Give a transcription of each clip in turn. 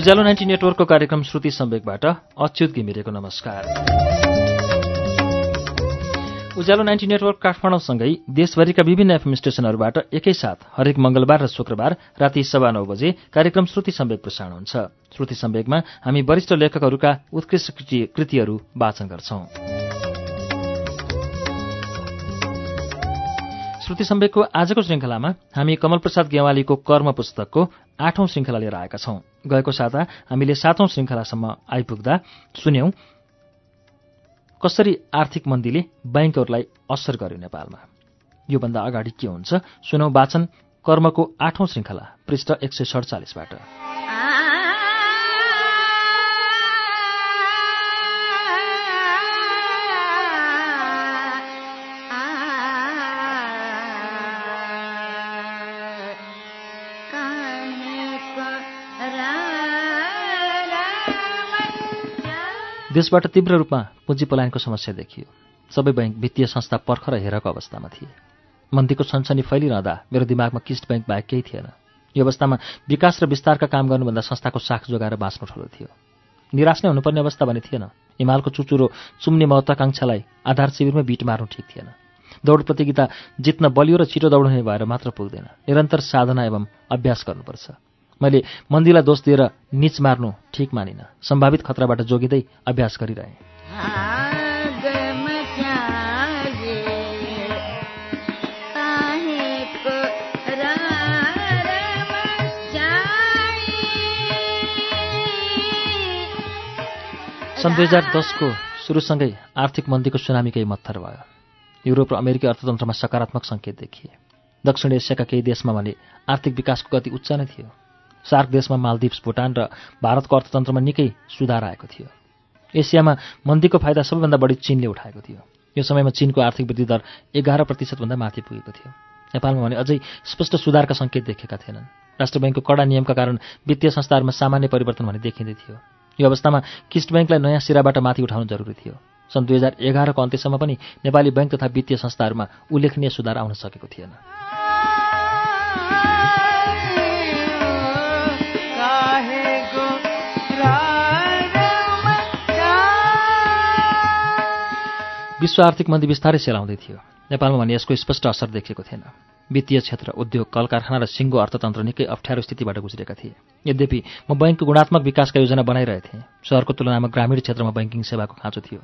उज्यालो ninety नेटवर्कको कार्यक्रम श्रुति सम्वेकबाट अच्युत घिमिरेको नमस्कार। उज्यालो नाइन्टी नेटवर्क काठमाडौँसँगै देशभरिका विभिन्न एफएम स्टेशनहरूबाट एकैसाथ हरेक मंगलबार र शुक्रबार राति सवा नौ बजे कार्यक्रम श्रुति सम्वेक प्रसारण हुन्छ। श्रुति सम्वेकमा हामी वरिष्ठ लेखकहरूका उत्कृष्ट कृतिहरू वाचन गर्छौं। श्रुति सम्वेकको आजको श्रृङ्खलामा हामी कमल प्रसाद गेवालीको कर्म पुस्तकको आठौं श्रृङ्खला लिएर आएका छौं। गएको साता हामीले सातौं श्रृङ्खलासम्म आइपुग्दा सुन्यौं कसरी आर्थिक मन्दीले बैंकहरूलाई असर गर्यो नेपालमा? योभन्दा अगाडि के हुन्छ? सुनौ वाचन कर्मको आठौं श्रृङ्खला पृष्ठ एक सय सडचालिसबाट। देशबाट तीव्र रूपमा पुँजी पलायनको समस्या देखियो। सबै बैंक वित्तीय संस्था पर्ख र हेरको अवस्थामा थिए। मन्दीको सनसनी फैलिरहँदा मेरो दिमागमा किस्ट बैंक बाहेक केही थिएन। यो अवस्थामा विकास र विस्तारका काम गर्नुभन्दा संस्थाको साख जोगाएर बाँच्नु ठुलो थियो। निराश नै हुनुपर्ने अवस्था भने थिएन। हिमालको चुचुरो चुम्ने महत्वाकांक्षालाई आधार शिविरमै बिट मार्नु ठिक थिएन। दौड प्रतियोगिता जित्न बलियो र छिटो दौडने भएर मात्र पुग्दैन। निरन्तर साधना एवं अभ्यास गर्नुपर्छ। मैले मन्दीलाई दोष दिएर निच मार्नु ठिक मानिनँ। सम्भावित खतराबाट जोगिँदै अभ्यास गरिरहेँ। सन् दुई हजार दसको सुरुसँगै आर्थिक मन्दीको सुनामीकै मत्थर भयो। युरोप र अमेरिकी अर्थतन्त्रमा सकारात्मक सङ्केत देखिए। दक्षिण एसियाका केही देशमा भने आर्थिक विकासको गति उच्च नै थियो। सार्क देशमा मालदिप्स भुटान र भारतको अर्थतन्त्रमा निकै सुधार आएको थियो। एसियामा मन्दीको फाइदा सबैभन्दा बढी चीनले उठाएको थियो। यो समयमा चीनको आर्थिक वृद्धि दर एघार प्रतिशतभन्दा माथि पुगेको थियो। नेपालमा भने अझै स्पष्ट सुधारका सङ्केत देखेका थिएनन्। राष्ट्र ब्याङ्कको कडा नियमका कारण वित्तीय संस्थाहरूमा सामान्य परिवर्तन भने देखिँदै थियो। यो अवस्थामा किस्ट ब्याङ्कलाई नयाँ सिराबाट माथि उठाउनु जरुरी थियो। सन् दुई हजार एघारको अन्त्यसम्म पनि नेपाली ब्याङ्क तथा वित्तीय संस्थाहरूमा उल्लेखनीय सुधार आउन सकेको थिएन। विश्व आर्थिक मन्दी बिस्तारै सेलाउँदै थियो। नेपालमा भने यसको स्पष्ट असर देखेको थिएन। वित्तीय क्षेत्र उद्योग कल कारखाना र सिङ्गो अर्थतन्त्र निकै अप्ठ्यारो स्थितिबाट गुज्रेका थिए। यद्यपि म बैङ्कको गुणात्मक विकासका योजना बनाइरहेथेँ सहरको तुलनामा ग्रामीण क्षेत्रमा बैङ्किङ सेवाको खाँचो थियो।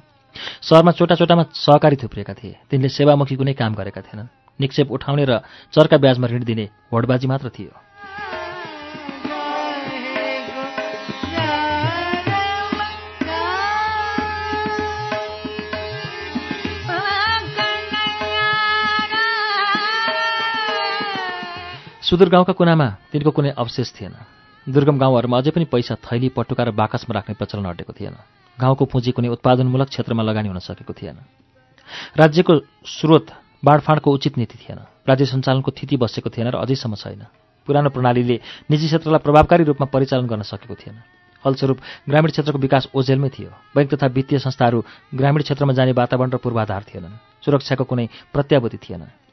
सहरमा छोटा छोटामा सहकारी थुप्रिएका थिए। तिनले सेवामुखी कुनै काम गरेका थिएनन्। निक्षेप उठाउने र चर्का ब्याजमा ऋण दिने होडबाजी मात्र थियो। सुदूर गाउँका कुनामा तिनको कुनै अवशेष थिएन। दुर्गम गाउँहरूमा अझै पनि पैसा थैली पटुका र बाकसमा राख्ने प्रचलन अटेको थिएन। गाउँको पुँजी कुनै उत्पादनमूलक क्षेत्रमा लगानी हुन सकेको थिएन। राज्यको स्रोत बाँडफाँडको उचित नीति थिएन। राज्य सञ्चालनको थिति बसेको थिएन र अझैसम्म छैन। पुरानो प्रणालीले निजी क्षेत्रलाई प्रभावकारी रूपमा परिचालन गर्न सकेको थिएन। फलस्वरूप ग्रामीण क्षेत्रको विकास ओझेलमै थियो। बैङ्क तथा वित्तीय संस्थाहरू ग्रामीण क्षेत्रमा जाने वातावरण र पूर्वाधार थिएनन्। सुरक्षाको कुनै प्रत्याभूति थिएन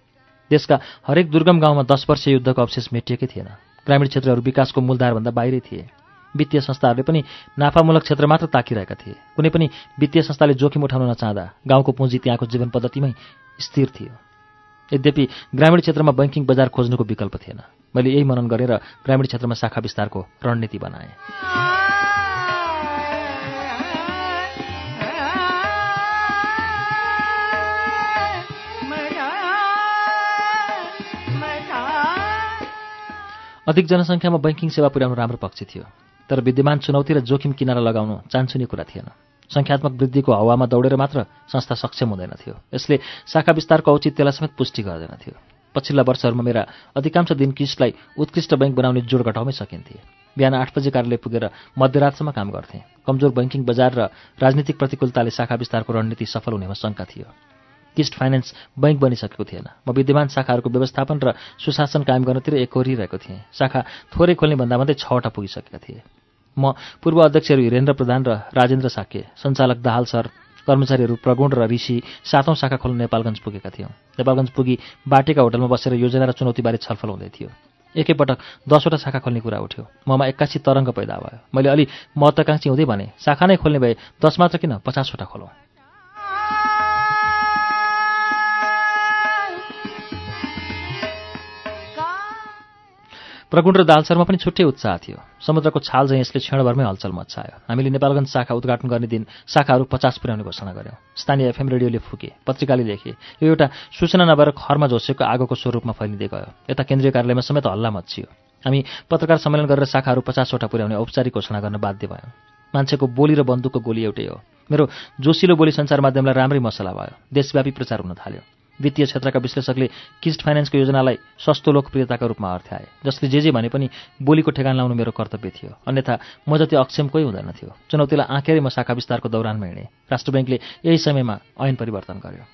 देशका हरेक दुर्गम गाउँमा दस वर्ष युद्धको अवशेष मेटिएकै थिएन। ग्रामीण क्षेत्रहरू विकासको मूलधारभन्दा बाहिरै थिए। वित्तीय संस्थाहरूले पनि नाफामूलक क्षेत्र मात्र ताकिरहेका थिए। कुनै पनि वित्तीय संस्थाले जोखिम उठाउन नचाहँदा गाउँको पुँजी त्यहाँको जीवन पद्धतिमै स्थिर थियो। यद्यपि ग्रामीण क्षेत्रमा बैङ्किङ बजार खोज्नुको विकल्प थिएन। मैले यही मनन गरेर ग्रामीण क्षेत्रमा शाखा विस्तारको रणनीति बनाएँ। अधिक जनसङ्ख्यामा बैङ्किङ सेवा पुर्याउनु राम्रो पक्ष थियो। तर विद्यमान चुनौती र जोखिम किनारा लगाउनु चान्सुने कुरा थिएन। सङ्ख्यात्मक वृद्धिको हावामा दौडेर मात्र संस्था सक्षम हुँदैन थियो। यसले शाखा विस्तारको औचित्यलाई समेत पुष्टि गर्दैन थियो। पछिल्ला वर्षहरूमा मेरा अधिकांश दिन किस्टलाई उत्कृष्ट बैङ्क बनाउने जोड घटाउमै सकिन्थे। बिहान आठ बजे कार्यालय पुगेर मध्यरातसम्म काम गर्थेँ। कमजोर बैङ्किङ बजार र राजनीतिक प्रतिकूलताले शाखा विस्तारको रणनीति सफल हुनेमा शङ्का थियो। किस्ट फाइनेन्स बैङ्क बनिसकेको थिएन। म विद्यमान शाखाहरूको व्यवस्थापन र सुशासन कायम गर्नतिर एकोरिरहेको थिएँ। शाखा थोरै खोल्ने भन्दा भन्दै छवटा पुगिसकेका थिए। म पूर्व अध्यक्षहरू हिरेन्द्र प्रधान र राजेन्द्र साके सञ्चालक दाहाल सर कर्मचारीहरू प्रगुण र ऋषि सातौँ शाखा खोल्न नेपालगञ्ज पुगेका थियौँ। नेपालगञ्ज पुगी बाटेका होटलमा बसेर योजना र चुनौतीबारे छलफल हुँदै थियो। एकैपटक दसवटा शाखा खोल्ने कुरा उठ्यो। ममा एक्कासी तरङ्ग पैदा भयो। मैले अलि महत्वाकांक्षी हुँदै भने शाखा नै खोल्ने भए दस मात्र किन पचासवटा खोलौँ? प्रगुण र दालसरमा पनि छुट्टै उत्साह थियो। समुद्रको छाल चाहिँ यसले क्षणभरमै हलचल मचायो हामीले नेपालगञ्ज शाखा उद्घाटन गर्ने दिन शाखाहरू पचास पुर्याउने घोषणा गऱ्यौँ स्थानीय एफएम रेडियोले फुके पत्रिकाले लेखे। यो एउटा सूचना नभएर खरमा झोसेको आगोको स्वरूपमा फैलिँदै गयो। यता केन्द्रीय कार्यालयमा समेत हल्ला मचियो हामी पत्रकार सम्मेलन गरेर शाखाहरू पचासवटा पुर्याउने औपचारिक घोषणा गर्न बाध्य भयौँ। मान्छेको बोली र बन्दुकको गोली एउटै हो। मेरो जोसिलो बोली सञ्चार माध्यमलाई राम्रै मसला भयो। देशव्यापी प्रचार हुन थाल्यो। वित्तीय क्षेत्रका विश्लेषकले किस्ट फाइनेन्सको योजनालाई सस्तो लोकप्रियताका रूपमा अर्थ्याए। जसले जे जे भने पनि बोलीको ठेगान लाउनु मेरो कर्तव्य थियो। अन्यथा म जति अक्षम कोही हुँदैन थियो। चुनौतीलाई आँखेरै म शाखा विस्तारको दौरानमा हिँडेँ। राष्ट्र ब्याङ्कले यही समयमा ऐन परिवर्तन गर्यो।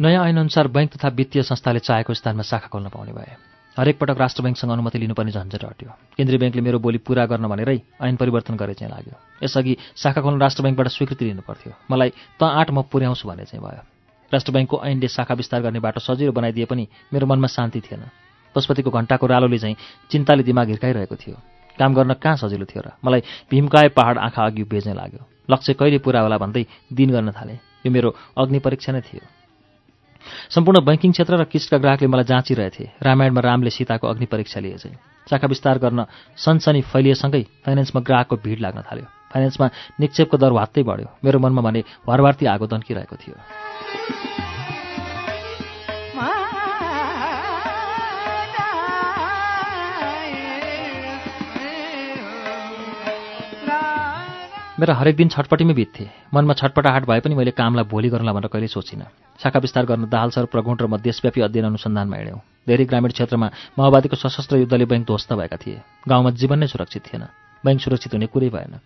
नयाँ ऐनअनुसार बैङ्क तथा वित्तीय संस्थाले चाहेको स्थानमा शाखा खोल्न पाउने भए। हरेक पटक राष्ट्र ब्याङ्कसँग अनुमति लिनुपर्ने झन्झट हट्यो। केन्द्रीय ब्याङ्कले मेरो बोली पूरा गर्न भनेरै ऐन परिवर्तन गरे चाहिँ लाग्यो। यसअघि शाखा खोल्न राष्ट्र ब्याङ्कबाट स्वीकृति लिनु पर्थ्यो मलाई त आठ म पुर्याउँछु भने चाहिँ भयो। राष्ट्र ब्याङ्कको ऐनले शाखा विस्तार गर्ने बाटो सजिलो बनाइदिए पनि मेरो मनमा शान्ति थिएन। पशुपतिको घण्टाको रालोले चाहिँ चिन्ताले दिमाग हिर्काइरहेको थियो। काम गर्न कहाँ सजिलो थियो र? मलाई भीमकाय पहाड आँखा अघि बेच्ने लाग्यो। लक्ष्य कहिले पुरा होला भन्दै दिन गर्न थाले। यो मेरो अग्नि परीक्षा नै थियो। सम्पूर्ण बैङ्किङ क्षेत्र र किस्टका ग्राहकले मलाई जाँचिरहेथे। रामायणमा रामले सीताको अग्नि परीक्षा लिए चाहिँ शाखा विस्तार गर्न सनसनी फैलिएसँगै फाइनेन्समा ग्राहकको भिड लाग्न थाल्यो। फाइनेन्समा निक्षेपको दर वात्तै बढ्यो। मेरो मनमा भने वारवार्ती आगो दन्किरहेको थियो। मेरा हरेक दिन छटपट्टिमै बित्थे। मनमा छटपटाहाट भए पनि मैले कामलाई भोलि गरौँला भनेर कहिले सोचिनँ। शाखा विस्तार गर्न दाहाल प्रगुण र म देशव्यापी अध्ययन अनुसन्धानमा हिँड्यौँ। धेरै ग्रामीण क्षेत्रमा माओवादीको सशस्त्र युद्धले बैङ्क ध्वस्त भएका थिए। गाउँमा जीवन नै सुरक्षित थिएन। बैङ्क सुरक्षित हुने कुरै भएन।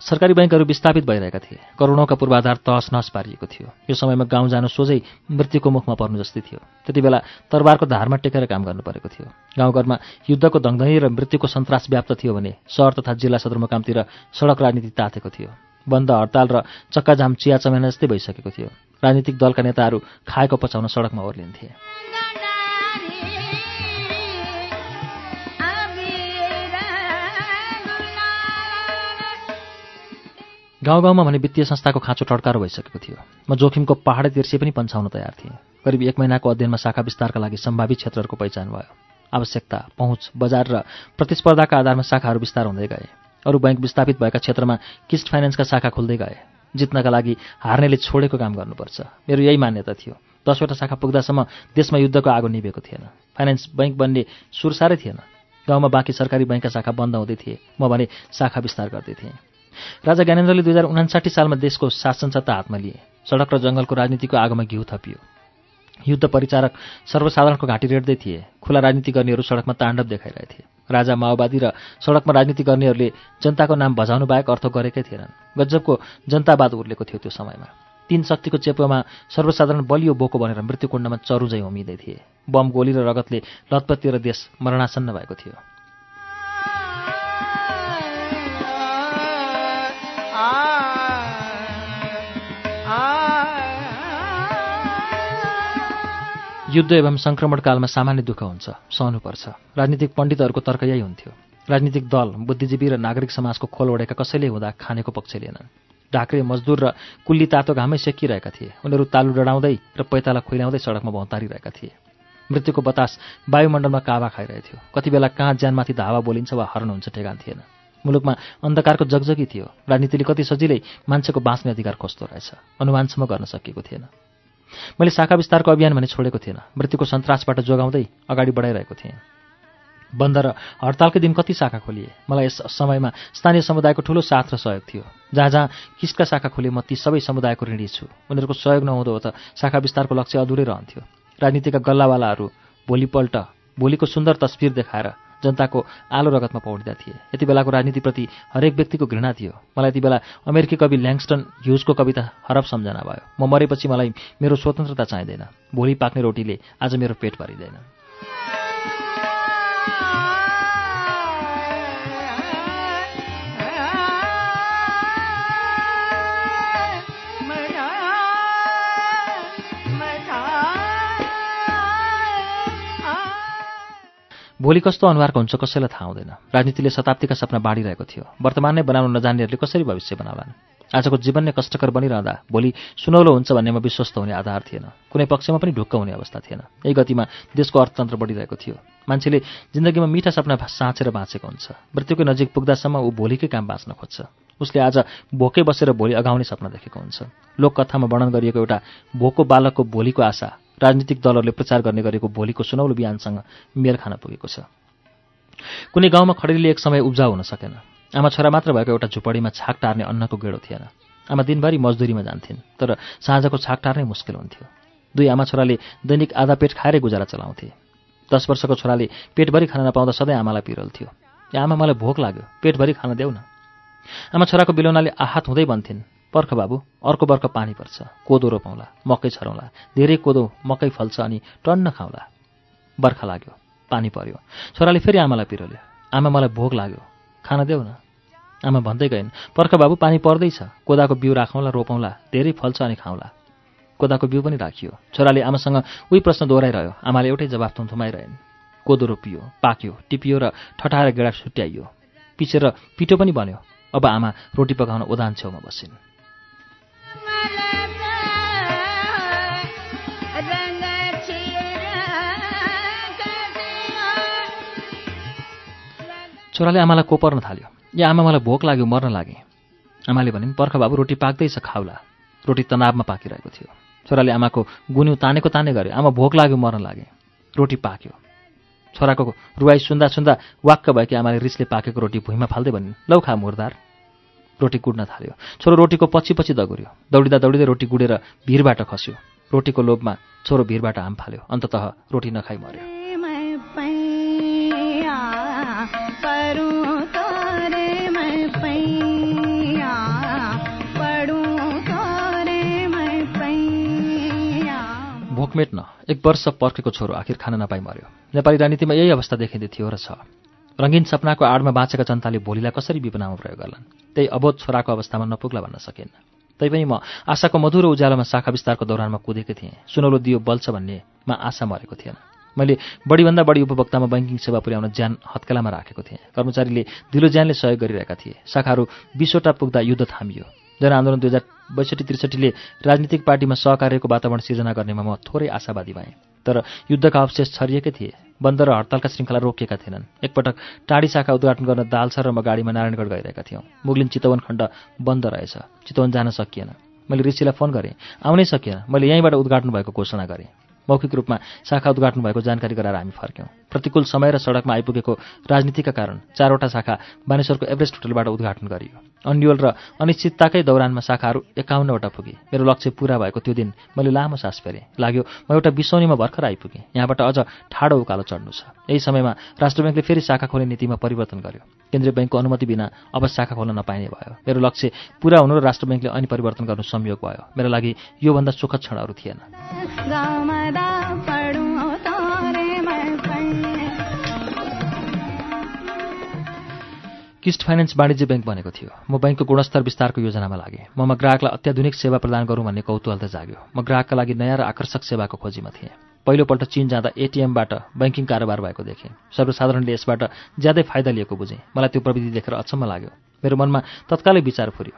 सरकारी बैङ्कहरू विस्थापित भइरहेका थिए। करोडौँका पूर्वाधार तहस नहस पारिएको थियो। यो समयमा गाउँ जानु सोझै मृत्युको मुखमा पर्नु जस्तै थियो। त्यति बेला तरबारको धारमा टेकेर काम गर्नु परेको थियो। गाउँघरमा युद्धको दङधनी र मृत्युको सन्तास व्याप्त थियो भने सहर तथा जिल्ला सदरमुकामतिर सडक राजनीति तातेको थियो। बन्द हडताल र चक्काजाम चिया चमेना जस्तै भइसकेको थियो। राजनीतिक दलका नेताहरू खाएको पचाउन सडकमा ओर्लिन्थे। गाउँ गाउँमा भने वित्तीय संस्थाको खाँचो टड्कारो भइसकेको थियो। म जोखिमको पहाडे तिर्से पनि पन्छाउन तयार थिएँ। करिब एक महिनाको अध्ययनमा शाखा विस्तारका लागि सम्भावित क्षेत्रहरूको पहिचान भयो। आवश्यकता पहुँच बजार र प्रतिस्पर्धाका आधारमा शाखाहरू विस्तार हुँदै गए। अरू बैङ्क विस्थापित भएका क्षेत्रमा किस्ट फाइनेन्सका शाखा खुल्दै गए। जित्नका लागि हार्नेले छोडेको काम गर्नुपर्छ। मेरो यही मान्यता थियो। दसवटा शाखा पुग्दासम्म देशमा युद्धको आगो निभेको थिएन। फाइनेन्स बैङ्क बन्ने सुर साह्रै थिएन। गाउँमा बाँकी सरकारी बैङ्कका शाखा बन्द हुँदै थिए। म भने शाखा विस्तार गर्दै थिएँ। राजा ज्ञानेन्द्रले दुई हजार उनासाठी सालमा देशको शासन सत्ता हातमा लिए। सडक र जङ्गलको राजनीतिको आगोमा घिउ थपियो। युद्ध परिचारक सर्वसाधारणको घाँटी रेड्दै थिए। खुला राजनीति गर्नेहरू सडकमा ताण्डव देखाइरहेथे राजा माओवादी र सडकमा राजनीति गर्नेहरूले जनताको नाम भजाउनु बाहेक अर्थ गरेकै थिएनन्। गजबको जनतावाद उर्लेको थियो त्यो समयमा। तीन शक्तिको चेपोमा सर्वसाधारण बलियो बोको भनेर मृत्युकुण्डमा चरुजै उमिँदै थिए। बम गोली र रगतले लतपत्ती र देश मरणासन्न भएको थियो। युद्ध एवं सङ्क्रमणकालमा सामान्य दुःख हुन्छ सहनुपर्छ। राजनीतिक पण्डितहरूको तर्क यही हुन्थ्यो। राजनीतिक दल बुद्धिजीवी र नागरिक समाजको खोल ओढेका कसैले हुँदा खानेको पक्ष लिएनन्। ढाक्रे मजदुर र कुल्ली तातो घामै सेकिरहेका थिए। उनीहरू तालु डढाउँदै र पैताला खुइलाउँदै सडकमा भौतारिरहेका थिए। मृत्युको बतास वायुमण्डलमा कावा खाइरहेथ्यो। कति बेला कहाँ ज्यानमाथि धावा बोलिन्छ वा हरण हुन्छ ठेगान थिएन। मुलुकमा अन्धकारको जगजगी थियो। राजनीतिले कति सजिलै मान्छेको बाँच्ने अधिकार कस्तो रहेछ? अनुमानसम्म गर्न सकिएको थिएन। मैले शाखा विस्तारको अभियान भने छोडेको थिएन। मृत्युको सन्तासबाट जोगाउँदै अगाडि बढाइरहेको थिएँ। बन्द र हडतालकै दिन कति शाखा खोलिए? मलाई यस समयमा स्थानीय समुदायको ठुलो साथ र सहयोग थियो। जहाँ जहाँ किसका शाखा खोले म ती सबै समुदायको ऋणी छु। उनीहरूको सहयोग नहुँदो हो त शाखा विस्तारको लक्ष्य अधुरै रहन्थ्यो। राजनीतिका गल्लावालाहरू भोलिपल्ट भोलिको सुन्दर तस्विर देखाएर जनताको आलो रगतमा पौडिँदा थिए। यति बेलाको राजनीतिप्रति हरेक व्यक्तिको घृणा थियो। मलाई यति बेला अमेरिकी कवि ल्याङ्स्टन ह्युजको कविता हरब सम्झना भयो। म मरेपछि मलाई मेरो स्वतन्त्रता चाहिँदैन। भोलि पाक्ने रोटीले आज मेरो पेट भरिँदैन। भोलि कस्तो अनुहारको हुन्छ कसैलाई थाहा हुँदैन। राजनीतिले शताब्दीका सपना बाँडिरहेको थियो। वर्तमान नै बनाउन नजान्नेहरूले कसरी भविष्य बनाउलान् आजको जीवन नै कष्टकर बनिरहँदा भोलि सुनौलो हुन्छ भन्नेमा विश्वस्त हुने आधार थिएन। कुनै पक्षमा पनि ढुक्क हुने अवस्था थिएन। यही गतिमा देशको अर्थतन्त्र बढिरहेको थियो। मान्छेले जिन्दगीमा मिठा सपना साँचेर बाँचेको हुन्छ। मृत्युकै नजिक पुग्दासम्म ऊ भोलिकै काम बाँच्न खोज्छ। उसले आज भोकै बसेर भोलि अगाउने सपना देखेको हुन्छ। लोककथामा वर्णन गरिएको एउटा भोको बालकको भोलिको आशा राजनीतिक दलहरूले प्रचार गर्ने गरेको भोलिको सुनौलो बिहानसँग मेल खान पुगेको छ। कुनै गाउँमा खडेरीले एक समय उब्जाउ हुन सकेन। आमा छोरा मात्र भएको एउटा झुपडीमा छाक टार्ने अन्नको गेडो थिएन। आमा दिनभरि मजदुरीमा जान्थिन् तर साँझको छाक टार्नै मुस्किल हुन्थ्यो। दुई आमा छोराले दैनिक आधा पेट खाएरै गुजारा चलाउँथे। दस वर्षको छोराले पेटभरि खान नपाउँदा सधैँ आमालाई पिरोल्थ्यो। आमा मलाई भोक लाग्यो पेटभरि खान देऊ न। आमा छोराको बिलौनाले आहत हुँदै भन्थिन् पर्ख बाबु अर्को वर्ख पानी पर्छ कोदो रोपाउँला मकै छरौँला धेरै कोदो मकै फल्छ अनि टन्न खाउँला। बर्खा लाग्यो पानी पर्यो। छोराले फेरि आमालाई पिरोल्यो। आमा मलाई भोक लाग्यो। खान देऊ न। आमा भन्दै गइन् पर्ख बाबु पानी पर्दैछ। कोदाको बिउ राखौँला रोपौँला धेरै फल्छ अनि खाउँला। कोदाको बिउ पनि राखियो। छोराले आमासँग उही प्रश्न दोहोऱ्याइरह्यो। आमाले एउटै जवाफ थुम्थुमाइरहेन् कोदो रोपियो पाक्यो टिपियो र ठटाएर गेडा छुट्याइयो। पिसेर पिठो पनि बन्यो। अब आमा रोटी पकाउन ओदान छेउमा बसिन्। छोराले आमालाई कोपर्न थाल्यो। या आमा मलाई भोक लाग्यो मर्न लागे। आमाले भनिन् पर्ख बाबु रोटी पाक्दैछ खाउला। रोटी तनावमा पाकिरहेको थियो। छोराले आमाको गुन्यु तानेको ताने गऱ्यो आमा भोक लाग्यो मर्न लागे। रोटी पाक्यो। छोराको रुवाई सुन्दा सुन्दा वाक्क भएकी आमाले रिसले पाकेको रोटी भुइँमा फाल्दै भनिन् लौ खा मुरदार। रोटी कुड्न थाल्यो। छोरो रोटीको पछि पछि दगुर्यो। दौडिँदा दौडिँदै रोटी गुडेर भिरबाट खस्यो। रोटीको लोभमा छोरो भिरबाट हाम फाल्यो। अन्ततः रोटी नखाइ मर्यो। मेट्न एक वर्ष पर्खेको छोरो आखिर खान नपाइ मर्यो। नेपाली राजनीतिमा यही अवस्था देखिँदै थियो र छ। रङ्गीन सपनाको आडमा बाँचेका जनताले भोलिलाई कसरी विपनामा प्रयोग गर्लान्? त्यही अबोध छोराको अवस्थामा नपुग्ला भन्न सकिन्न तैपनि म आशाको मधुरो उज्यालोमा शाखा विस्तारको दौरानमा कुदेको थिएँ। सुनौलो दियो बल्छ भन्नेमा आशा मरेको थिएन। मैले बढीभन्दा बढी उपभोक्तामा बैङ्किङ सेवा पुर्याउन ज्यान हत्केलामा राखेको थिएँ। कर्मचारीले दिलो ज्यानले सहयोग गरिरहेका थिए। शाखाहरू बिसवटा पुग्दा युद्ध थामियो जनआन्दोलन दुई हजार बैसठी त्रिसठीले राजनीतिक पार्टीमा सहकार्यको वातावरण सिर्जना गर्नेमा म थोरै आशावादी भएँ। तर युद्धका अवशेष छरिएकै थिए। बन्द र हडतालका श्रृङ्खला रोकिएका थिएनन्। एकपटक टाढी शाखा उद्घाटन गर्न दालसर र म गाडीमा नारायणगढ गइरहेका थियौँ। मुगलिन चितवन खण्ड बन्द रहेछ। चितवन जान सकिएन। मैले ऋषिलाई फोन गरेँ। आउनै सकिएन। मैले यहीँबाट उद्घाटन भएको घोषणा गरेँ। मौखिक रूपमा शाखा उद्घाटन भएको जानकारी गराएर हामी फर्क्यौँ। प्रतिकूल समय र सडकमा आइपुगेको राजनीतिका कारण चारवटा शाखा बानेश्वरको एभरेस्ट होटलबाट उद्घाटन गरियो। अन्यल र अनिश्चितताकै दौरानमा शाखाहरू एकाउन्नवटा पुगे। मेरो लक्ष्य पुरा भएको त्यो दिन मैले लामो सास फेरेँ। लाग्यो म एउटा बिसौनीमा भर्खर आइपुगेँ। यहाँबाट अझ ठाडो उकालो चढ्नु छ। यही समयमा राष्ट्र ब्याङ्कले फेरि शाखा खोल्ने नीतिमा परिवर्तन गर्यो। केन्द्रीय ब्याङ्कको अनुमति बिना अब शाखा खोल्न नपाइने भयो। मेरो लक्ष्य पुरा हुनु र राष्ट्र ब्याङ्कले ऐन परिवर्तन गर्नु संयोग भयो। मेरो लागि योभन्दा सुखद क्षणहरू थिएन। किस्ट फाइनेन्स वाणिज्य ब्याङ्क बनेको थियो। म ब्याङ्कको गुणस्तर विस्तारको योजनामा लागेँ। ममा ग्राहकलाई अत्याधुनिक सेवा प्रदान गरौँ भन्ने कौतूहल त जाग्यो। म ग्राहकका लागि नयाँ र आकर्षक सेवाको खोजीमा थिएँ। पहिलोपल्ट चिन जाँदा एटिएमबाट ब्याङ्किङ कारोबार भएको देखेँ। सर्वसाधारणले यसबाट ज्यादै फाइदा लिएको बुझेँ। मलाई त्यो प्रविधि देखेर अचम्म लाग्यो। मेरो मनमा तत्कालै विचार फुर्यो।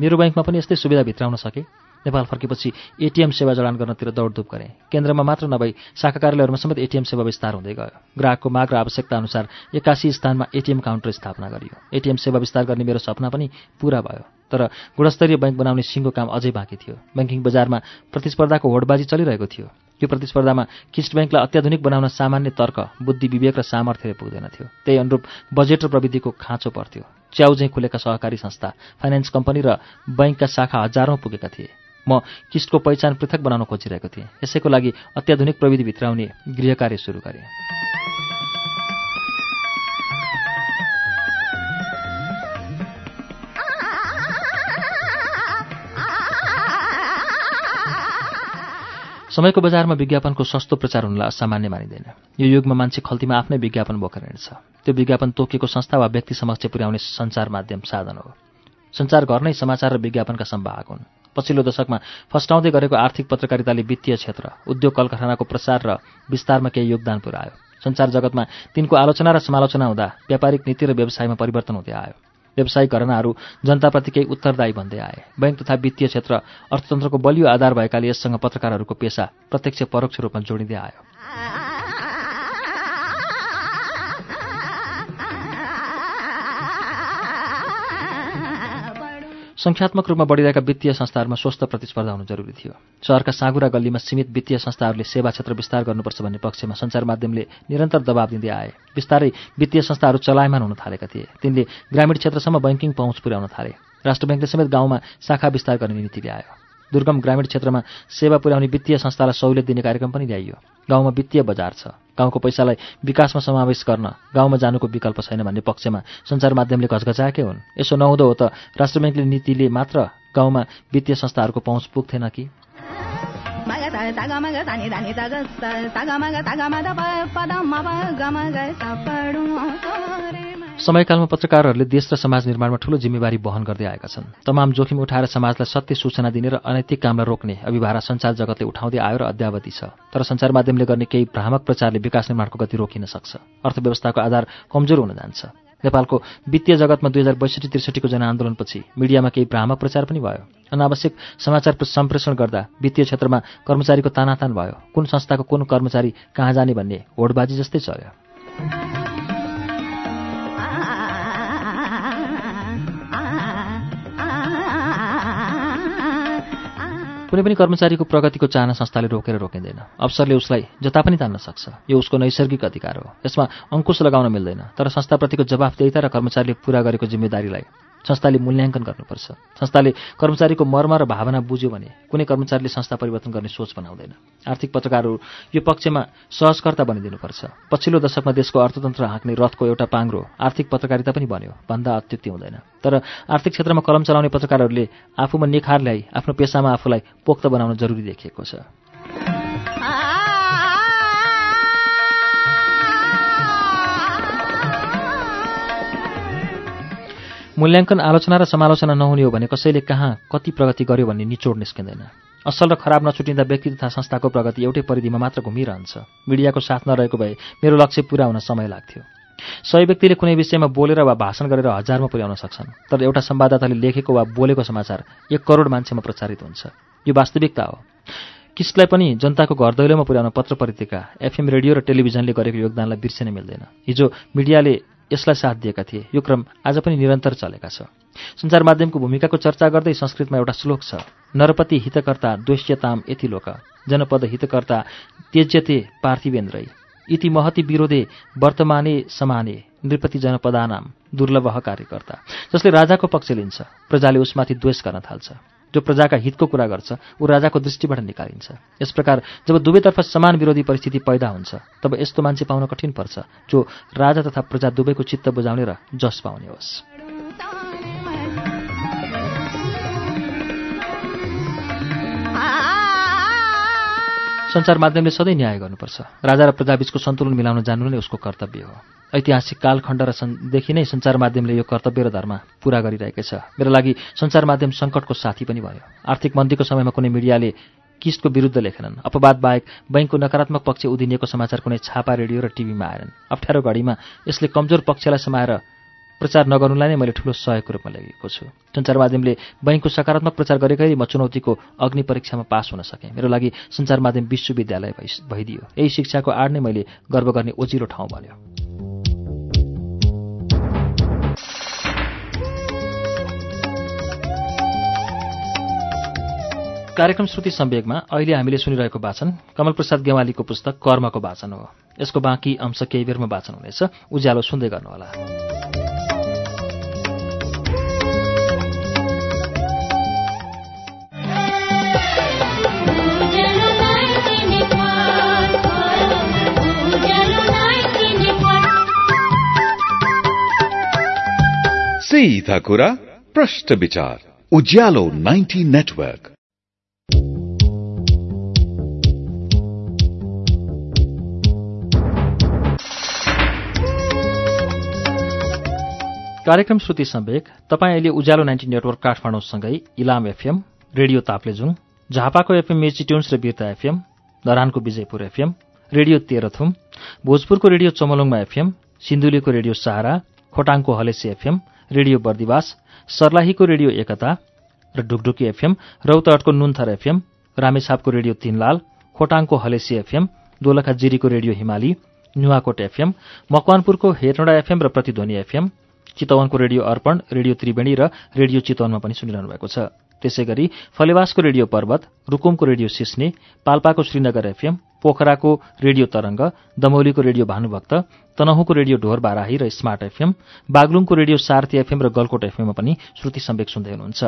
मेरो ब्याङ्कमा पनि यस्तै सुविधा भित्राउन सके। नेपाल फर्केपछि एटिएम सेवा जडान गर्नतिर दौडधुप गरेँ। केन्द्रमा मात्र नभई शाखा कार्यालयहरूमा समेत एटिएम सेवा विस्तार हुँदै गयो। ग्राहकको माग र आवश्यकता अनुसार एकासी स्थानमा एटिएम काउन्टर स्थापना गरियो। एटिएम सेवा विस्तार गर्ने मेरो सपना पनि पूरा भयो तर गुणस्तरीय ब्याङ्क बनाउने सिङ्गो काम अझै बाँकी थियो। ब्याङ्किङ बजारमा प्रतिस्पर्धाको होडबाजी चलिरहेको थियो। यो प्रतिस्पर्धामा किस्ट ब्याङ्कलाई अत्याधुनिक बनाउन सामान्य तर्क बुद्धि विवेक र सामर्थ्यले पुग्दैन थियो। त्यही अनुरूप बजेट र प्रविधिको खाँचो पर्थ्यो। च्याउझै खुलेका सहकारी संस्था फाइनेन्स कम्पनी र बैङ्कका शाखा हजारौँ पुगेका थिए। म किस्टको पहिचान पृथक बनाउन खोजिरहेको थिएँ। यसैको लागि अत्याधुनिक प्रविधि भित्राउने गृह कार्य सुरु गरेँ। समयको बजारमा विज्ञापनको सस्तो प्रचार हुनलाई असामान्य मानिँदैन। यो युगमा मान्छे खल्तीमा आफ्नै विज्ञापन बोकेर हिँड्छ। त्यो विज्ञापन तोकिएको संस्था वा व्यक्ति समक्ष पुर्याउने सञ्चार माध्यम साधन हो। सञ्चार घर नै समाचार र विज्ञापनका सम्वाहक हुन्। पछिल्लो दशकमा फस्टाउँदै गरेको आर्थिक पत्रकारिताले वित्तीय क्षेत्र उद्योग कलकारखानाको प्रसार र विस्तारमा केही योगदान पुर्यायो। सञ्चार जगतमा तिनको आलोचना र समालोचना हुँदा व्यापारिक नीति र व्यवसायमा परिवर्तन हुँदै आयो। व्यवसायिक घरनाहरू जनताप्रति केही उत्तरदायी भन्दै आए। बैंक तथा वित्तीय क्षेत्र अर्थतन्त्रको बलियो आधार भएकाले यससँग पत्रकारहरूको पेसा प्रत्यक्ष परोक्ष रूपमा जोडिँदै आयो। सङ्ख्यात्मक रूपमा बढिरहेका वित्तीय संस्थाहरूमा स्वस्थ प्रतिस्पर्धा हुनु जरुरी थियो। सहरका साँगुरा गल्लीमा सीमित वित्तीय संस्थाहरूले सेवा क्षेत्र विस्तार गर्नुपर्छ भन्ने पक्षमा सञ्चार माध्यमले निरन्तर दबाब दिँदै आए। बिस्तारै वित्तीय संस्थाहरू चलायमान हुन थालेका थिए। तिनले ग्रामीण क्षेत्रसम्म बैङ्किङ पहुँच पुर्याउन थाले। राष्ट्र ब्याङ्कले समेत गाउँमा शाखा विस्तार गर्ने नीति ल्यायो। दुर्गम ग्रामीण क्षेत्रमा सेवा पुर्याउने वित्तीय संस्थालाई सहुलियत दिने कार्यक्रम पनि ल्याइयो। गाउँमा वित्तीय बजार छ। गाउँको पैसालाई विकासमा समावेश गर्न गाउँमा जानुको विकल्प छैन भन्ने पक्षमा सञ्चार माध्यमले घचघचाएकै हुन्। यसो नहुँदो हो त राष्ट्र ब्याङ्कले नीतिले मात्र गाउँमा वित्तीय संस्थाहरूको पहुँच पुग्थेन कि? समयकालमा पत्रकारहरूले देश र समाज निर्माणमा ठूलो जिम्मेवारी वहन गर्दै आएका छन्। तमाम जोखिम उठाएर समाजलाई सत्य सूचना दिने र अनैतिक कामलाई रोक्ने अभिभारा सञ्चार जगतले उठाउँदै आयो र अद्यावधि छ। तर सञ्चार माध्यमले गर्ने केही भ्रामक प्रचारले विकास निर्माणको गति रोकिन सक्छ। अर्थव्यवस्थाको आधार कमजोर हुन जान्छ। नेपालको वित्तीय जगतमा दुई हजार बैसठी त्रिसठीको जनआन्दोलनपछि मिडियामा केही भ्रामक प्रचार पनि भयो। अनावश्यक समाचार सम्प्रेषण गर्दा वित्तीय क्षेत्रमा कर्मचारीको तानातान भयो। कुन संस्थाको कुन कर्मचारी कहाँ जाने भन्ने होडबाजी जस्तै चल्यो। कुनै पनि कर्मचारीको प्रगतिको चाहना संस्थाले रोकेर रोकिँदैन। अवसरले उसलाई जता पनि तान्न सक्छ। यो उसको नैसर्गिक अधिकार हो। यसमा अङ्कुश लगाउन मिल्दैन। तर संस्थाप्रतिको जवाफदेहिता र कर्मचारीले पूरा गरेको जिम्मेदारीलाई संस्थाले मूल्याङ्कन गर्नुपर्छ। संस्थाले कर्मचारीको मर्म र भावना बुझ्यो भने कुनै कर्मचारीले संस्था परिवर्तन गर्ने सोच बनाउँदैन। आर्थिक पत्रकारहरू यो पक्षमा सहजकर्ता बनिदिनुपर्छ। पछिल्लो दशकमा देशको अर्थतन्त्र हाँक्ने रथको एउटा पाङ्रो आर्थिक पत्रकारिता पनि बन्यो भन्दा अत्युक्ति हुँदैन। तर आर्थिक क्षेत्रमा कलम चलाउने पत्रकारहरूले आफूमा निखार ल्याई आफ्नो पेसामा आफूलाई पोख्त बनाउन जरुरी देखिएको छ। मूल्याङ्कन आलोचना र समालोचना नहुने हो भने कसैले कहाँ कति प्रगति गर्यो भन्ने निचोड निस्किँदैन। असल र खराब नछुटिँदा व्यक्ति तथा संस्थाको प्रगति एउटै परिधिमा मात्र घुमिरहन्छ। मिडियाको साथ नरहेको भए मेरो लक्ष्य पुरा हुन समय लाग्थ्यो। सही व्यक्तिले कुनै विषयमा बोलेर वा भाषण गरेर हजारमा पुर्याउन सक्छन् तर एउटा संवाददाताले लेखेको वा बोलेको समाचार एक करोड मान्छेमा प्रचारित हुन्छ। यो वास्तविकता हो। किसलाई पनि जनताको घर दैलोमा पुर्याउन पत्र पत्रिका एफएम रेडियो र टेलिभिजनले गरेको योगदानलाई बिर्सिन मिल्दैन। हिजो मिडियाले यसलाई साथ दिएका थिए। यो क्रम आज पनि निरन्तर चलेका छ। सञ्चार माध्यमको भूमिकाको चर्चा गर्दै संस्कृतमा एउटा श्लोक छ नरपति हितकर्ता द्वेष्यताम यति लोक जनपद हितकर्ता त्यज्यते पार्थिवेन्द्रै। इति महति विरोधे वर्तमाने समाने नृपति जनपदानाम दुर्लभ कार्यकर्ता। जसले राजाको पक्ष लिन्छ प्रजाले उसमाथि द्वेष गर्न थाल्छ। जो प्रजाका हितको कुरा गर्छ ऊ राजाको दृष्टिबाट निकालिन्छ। यस प्रकार जब दुवैतर्फ समान विरोधी परिस्थिति पैदा हुन्छ तब यस्तो मान्छे पाउन कठिन पर्छ जो राजा तथा प्रजा दुवैको चित्त बुझाउने र जस पाउने होस्। सञ्चार माध्यमले सधैँ न्याय गर्नुपर्छ। राजा र प्रजाबीचको सन्तुलन मिलाउन जान्नु नै उसको कर्तव्य हो। ऐतिहासिक कालखण्ड र देखि नै सञ्चार माध्यमले यो कर्तव्य र धर्म पूरा गरिरहेकै छ। मेरो लागि सञ्चार माध्यम सङ्कटको साथी पनि भयो। आर्थिक मन्दीको समयमा कुनै मिडियाले किस्टको विरुद्ध लेखेनन्। अपवाद बाहेक बैङ्कको नकारात्मक पक्ष उदिनिएको समाचार कुनै छापा रेडियो र टिभीमा आएनन्। अप्ठ्यारो घडीमा यसले कमजोर पक्षलाई समाएर प्रचार नगर्नुलाई नै मैले ठूलो सहयोगको रूपमा ल्याएको छु। सञ्चार माध्यमले बैङ्कको सकारात्मक प्रचार गरेकै म चुनौतीको अग्नि परीक्षामा पास हुन सकेँ। मेरो लागि सञ्चार माध्यम विश्वविद्यालय भइदियो। यही शिक्षाको आड नै मैले गर्व गर्ने ओजिलो ठाउँ बन्यो। कार्यक्रम श्रुति सम्वेगमा अहिले हामीले सुनिरहेको वाचन कमलप्रसाद गेवालीको पुस्तक कर्मको वाचन हो। यसको बाँकी अंश केही बेरमा वाचन हुनेछ। उज्यालो सुन्दै गर्नुहोला। सीधा कुरा विचार उज्यालो 90 नेटवर्क कार्यक्रम श्रुति सम्वेक। तपाईँ अहिले उज्यालो नाइन्टी नेटवर्क काठमाडौँसँगै इलाम एफएम रेडियो ताप्लेजुङ झापाको एफएम मेची ट्युन्स र बिर्ता एफएम धरानको विजयपुर एफएम रेडियो तेह्रथुम भोजपुरको रेडियो चमलुङमा एफएम सिन्धुलीको रेडियो सहारा खोटाङको हलेसी एफएम रेडियो बर्दिवास सर्लाहीको रेडियो एकता र ढुकढुकी एफएम रौतहटको नुन्थर एफएम रामेछापको रेडियो तीनलाल खोटाङको हलेसी एफएम दोलखा जिरीको रेडियो हिमाली नुवाकोट एफएम मकवानपुरको हेटौँडा एफएम र प्रतिध्वनि एफएम चितवनको रेडियो अर्पण रेडियो त्रिवेणी र रेडियो चितवनमा पनि सुनिरहनु भएको छ। त्यसै गरी फलेवासको रेडियो पर्वत रुकुमको रेडियो सिस्ने पाल्पाको श्रीनगर एफएम पोखराको रेडियो तरंग दमौलीको रेडियो भानुभक्त तनहुँको रेडियो ढोर बाराही र स्मार्ट एफएम बागलुङको रेडियो सार्थी एफएम र गलकोट एफएममा पनि श्रुति सम्वेक सुन्दै हुनुहुन्छ।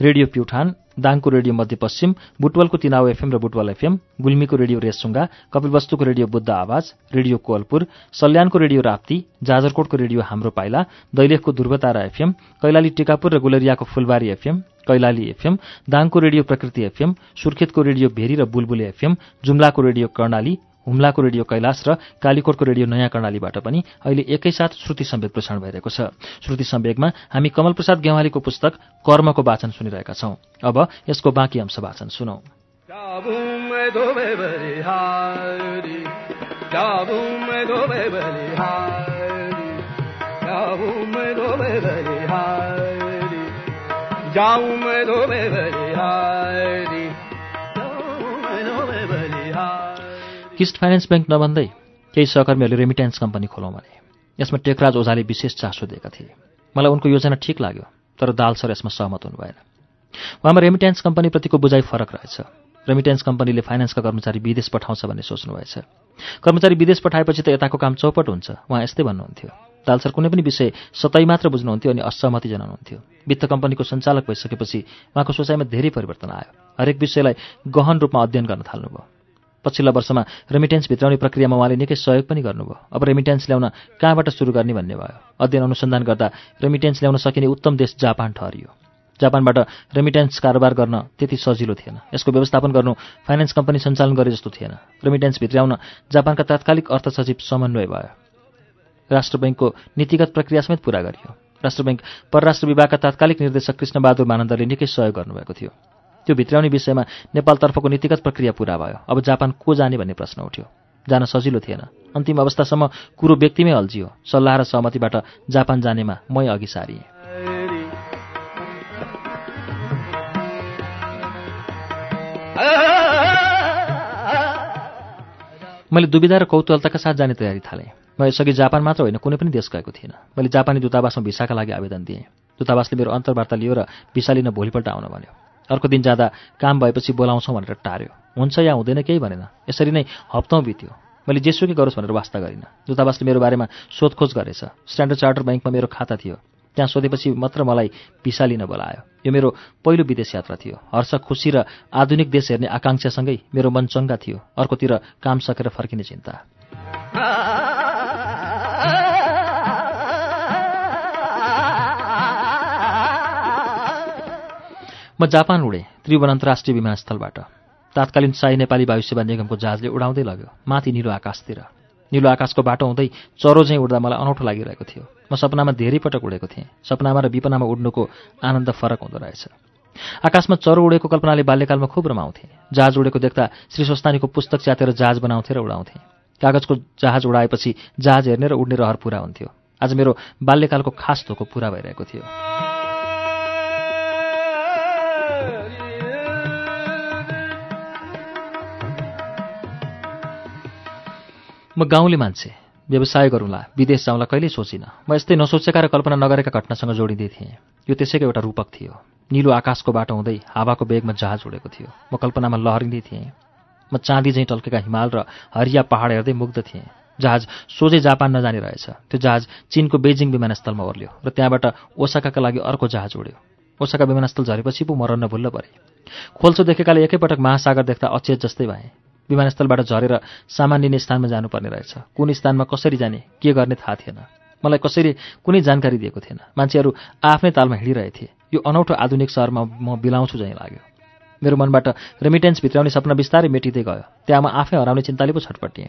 रेडियो प्युठान दाङको रेडियो मध्यपश्चिम बुटवलको तिनाउ एफएम र बुटवल एफएम गुल्मीको रेडियो रेसुङ्गा कपिलवस्तुको रेडियो बुद्ध आवाज रेडियो कोलपुर सल्यानको रेडियो राप्ती जाजरकोटको रेडियो हाम्रो पाइला दैलेखको ध्रुवतारा एफएम कैलाली टिकापुर र गुलरियाको फुलबारी एफएम कैलाली एफएम दाङको रेडियो प्रकृति एफएम सुर्खेतको रेडियो भेरी र बुलबुले एफएम जुम्लाको रेडियो कर्णाली हुम्लाको रेडियो कैलाश र कालीकोटको रेडियो नयाँ कर्णालीबाट पनि अहिले एकैसाथ श्रुति सम्वेक प्रसारण भइरहेको छ। श्रुति सम्वेकमा हामी कमल प्रसाद गेवालीको पुस्तक कर्मको वाचन सुनिरहेका छौं। अब यसको बाँकी अंश वाचन सुनौ। किस्ट फाइनेन्स ब्याङ्क नभन्दै केही सहकर्मीहरूले रेमिट्यान्स कम्पनी खोलौँ भने। यसमा टेकराज ओझाले विशेष चासो दिएका थिए। मलाई उनको योजना ठिक लाग्यो तर दाल सर यसमा सहमत हुनु भएन उहाँमा रेमिट्यान्स कम्पनीप्रतिको बुझाइ फरक रहेछ। रेमिट्यान्स कम्पनीले फाइनेन्सका कर्मचारी विदेश पठाउँछ भन्ने सोच्नुभएछ कर्मचारी विदेश पठाएपछि त यताको काम चौपट हुन्छ उहाँ यस्तै भन्नुहुन्थ्यो। दालसर कुनै पनि विषय सतै मात्र बुझ्नुहुन्थ्यो अनि असहमति जनाउनुहुन्थ्यो। वित्त कम्पनीको सञ्चालक भइसकेपछि उहाँको सोचाइमा धेरै परिवर्तन आयो। हरेक विषयलाई गहन रूपमा अध्ययन गर्न थाल्नुभयो। पछिल्ला वर्षमा रेमिटेन्स भित्राउने प्रक्रियामा उहाँले निकै सहयोग पनि गर्नुभयो। अब रेमिटेन्स ल्याउन कहाँबाट सुरु गर्ने भन्ने भयो? अध्ययन अनुसन्धान गर्दा रेमिटेन्स ल्याउन सकिने उत्तम देश जापान ठहरियो। जापानबाट रेमिटेन्स कारोबार गर्न त्यति सजिलो थिएन। यसको व्यवस्थापन गर्नु फाइनेन्स कम्पनी सञ्चालन गरे जस्तो थिएन। रेमिटेन्स भित्राउन जापानका तात्कालिक अर्थ सचिव समन्वय भयो। राष्ट्र बैङ्कको नीतिगत प्रक्रिया समेत पूरा गरियो। राष्ट्र बैङ्क परराष्ट्र विभागका तात्कालिक निर्देशक कृष्णबहादुर मानन्दले निकै सहयोग गर्नुभएको थियो। त्यो भित्राउने विषयमा नेपालतर्फको नीतिगत प्रक्रिया पूरा भयो। अब जापान को जाने भन्ने प्रश्न उठ्यो। जान सजिलो थिएन। अन्तिम अवस्थासम्म कुरो व्यक्तिमै अल्झियो। सल्लाह र सहमतिबाट जापान जानेमा मै अघि सारिएँ। मैले दुविधा र कौतूहलताका साथ जाने तयारी थालेँ। म यसअघि जापान मात्र होइन कुनै पनि देश गएको थिइनँ। मैले जापानी दूतावासमा भिसाका लागि आवेदन दिएँ। दूतावासले मेरो अन्तर्वार्ता लियो र भिसा लिन भोलिपल्ट आउन भन्यो। अर्को दिन जाँदा काम भएपछि बोलाउँछौँ भनेर टार्यो। हुन्छ या हुँदैन केही भनेन। यसरी नै हप्तौँ बित्यो। मैले जेसुकै गरोस् भनेर वास्ता गरिनँ। दूतावासले मेरो बारेमा सोधखोज गरेछ स्ट्यान्डर्ड चार्टर ब्याङ्कमा मेरो खाता थियो। त्यहाँ सोधेपछि मात्र मलाई भिसा लिन बोलायो। यो मेरो पहिलो विदेश यात्रा थियो। हर्ष खुसी र आधुनिक देश हेर्ने आकाङ्क्षासँगै मेरो मन चङ्गा थियो। अर्कोतिर काम सकेर फर्किने चिन्ता। म जापान उडेँ त्रिभुवन अन्तर्राष्ट्रिय विमानस्थलबाट। तात्कालीन साई नेपाली वायुसेवा निगमको जहाजले उडाउँदै लग्यो माथि निलो आकाशतिर। निलो आकाशको बाटो हुँदै चरो चाहिँ उड्दा मलाई अनौठो लागिरहेको थियो। म सपनामा धेरै पटक उडेको थिएँ सपनामा र विपनामा उड्नुको आनन्द फरक हुँदो रहेछ। आकाशमा चरो उडेको कल्पनाले बाल्यकालमा खुब रमाउँथे। जहाज उडेको देख्दा श्री स्वस्तानीको पुस्तक च्यातेर जहाज बनाउँथे र उडाउँथे। कागजको जहाज उडाएपछि जहाज हेर्ने र उड्ने रहर पुरा हुन्थ्यो। आज मेरो बाल्यकालको खास धोको पुरा भइरहेको थियो। म गाउँले मान्छे व्यवसाय गरौँला विदेश जाउँला कहिल्यै सोचिनँ। म यस्तै नसोचेका र कल्पना नगरेका घटनासँग जोडिँदै थिएँ। यो त्यसैको एउटा रूपक थियो। निलो आकाशको बाटो हुँदै हावाको बेगमा जहाज उडेको थियो। म कल्पनामा लहरिँदै थिएँ। म चाँदी झैँ टल्केका हिमाल र हरिया पहाड हेर्दै मुग्ध थिएँ। जहाज सोझै जापान नजाने रहेछ। त्यो जहाज चिनको बेजिङ विमानस्थलमा ओर्ल्यो र त्यहाँबाट ओसाकाका लागि अर्को जहाज उड्यो। ओसाका विमानस्थल झरेपछि पो म रन्न भुल्ल परेँ। खोल्सो देखेकाले एकैपटक महासागर देख्दा अचेत जस्तै भएँ। विमानस्थलबाट झरेर सामान्य स्थानमा जानुपर्ने रहेछ। कुन स्थानमा कसरी जाने के गर्ने थाहा थिएन। मलाई कसैले कुनै जानकारी दिएको थिएन। मान्छेहरू आफ्नै तालमा हिँडिरहेथे। यो अनौठो आधुनिक सहरमा म बिलाउँछु जहीँ लाग्यो। मेरो मनबाट रेमिटेन्स भित्राउने सपना बिस्तारै मेटिँदै गयो। त्यहाँ म आफै हराउने चिन्ताले पो छटपटिएँ